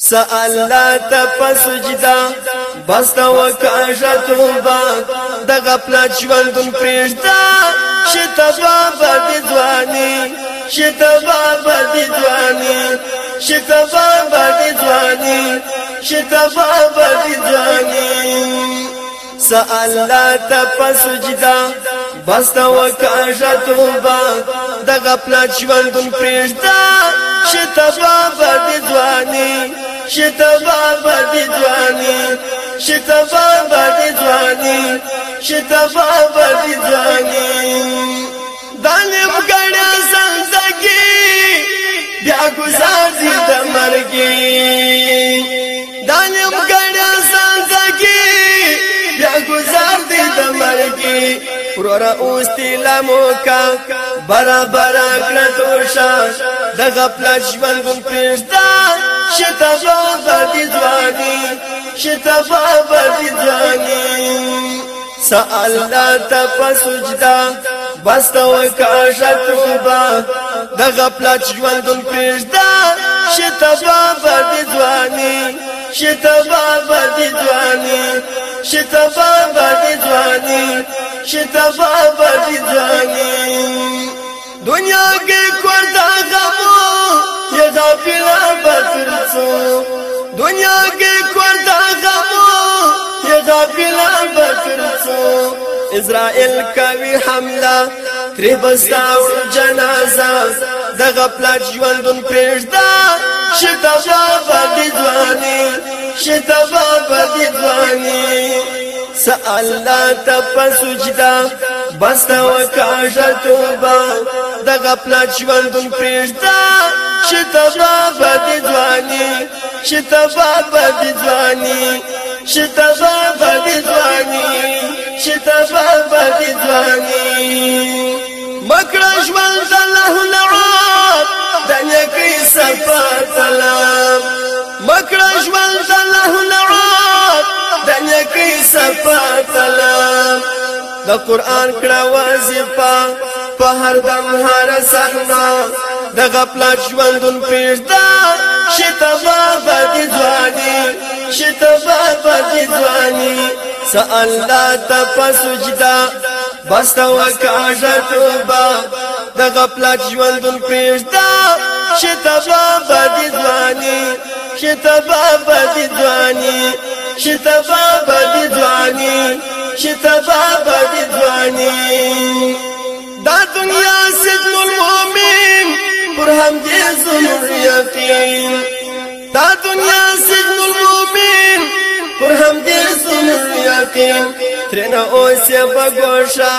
سالله ته پسجدا بس دا وکاشه توبه د غفلت ژوندون پرېږدا چې تبا به ځواني چې تبا به ځواني چې تبا به ځواني چې تبا به ځواني سالله ته پسجدا بس دا وکاشه توبه د غفلت ژوندون پرېږدا چې تبا به ځواني شتبا بدی جوانی شتبا بدی جوانی شتبا بدی جوانی دالم ګړې زندګي بیا گزار دي د مرګي دالم ګړې زندګي بیا گزار دي د مرګي پرورا اوس تیلا موکا برابر کړ دوشا د غفلت ژوند ګم پرېږده شتبا بدی ځواني شتبا بدی ځواني سأل لا تپسجدا بس توکا شتوبا د غفلت ژوندون پېژدا شتبا بدی ځواني شتبا بدی ځواني شتبا بدی ځواني شتبا بدی ځواني دنیا کې کور دا غمو غافل بدر سو دنیا کې کوردا غمو یې غافل بدر سو اسرائیل کوي حمله تری بستاو جنازه د غفلت ژوندون پرېږدا شتابا بدی ځواني شتابا بدی ځواني سالله ته پسجدا بس تا وکاشه توبه د غفلت ژوندون پرېږدا چې تبا بدی ځواني چې تبا بدی ځواني چې تبا بدی ځواني چې تبا بدی ځواني مکړه ژوند الله نعمت د نیکی سفر سلام مکړه ژوند الله نعمت د نیکی سفر سلام د قران کړه وظیفه په هر دم هر صحنه د غفلت ژوندون پیژدا شتبا باندې ځواني شتبا باندې ځواني سالله تپسجدا بس توکا توبه د غفلت ژوندون پیژدا شتبا باندې ځواني شتبا باندې ځواني شتبا باندې ځواني شتبا باندې ځواني دا دنیا سجن المؤمن پر هم دې سمون یقین ترنا اوسه بغوشا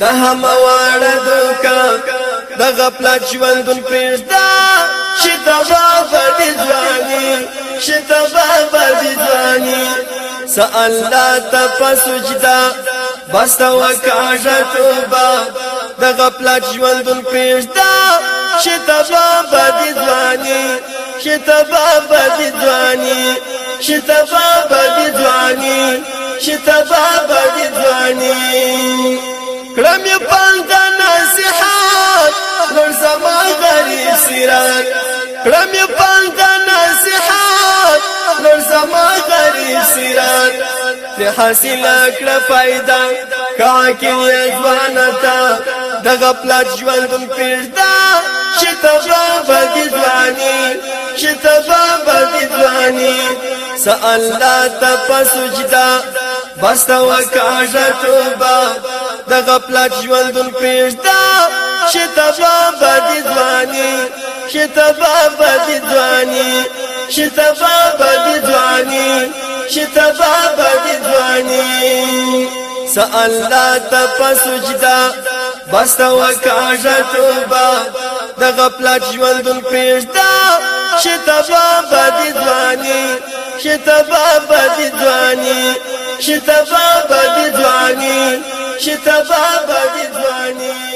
د هم واړه دوکا د غفلت ژوندون پېژدا چې دوا باندې ځاني چې دوا باندې ځاني سالله تپسجدا بس تا وکاژه توبه د غفلت ژوندون پېژدا چې دوا باندې ځاني شتبا بدی جوانی شتبا بدی جوانی شتبا بدی جوانی کلم پند نصیحت لر زما غری سیرات کلم پند نصیحت لر زما غری سیرات ته حاصل کړه फायदा کا کې ځوانتا دغه پلاټ ژوندون پیردا چې تبا بدی ځواني چې تبا بدی ځواني س الله تپس سجدا بس توکاژه توبه د غفلت ژوندون پیژدا چې تبا بدی ځواني چې تبا بدی ځواني چې تبا بدی ځواني چې تبا بدی ځواني س الله تپس سجدا بس توکاژه توبه د غفلت ژوندون پیژدا شتبا بدی ځواني شتبا بدی ځواني شتبا بدی ځواني شتبا بدی ځواني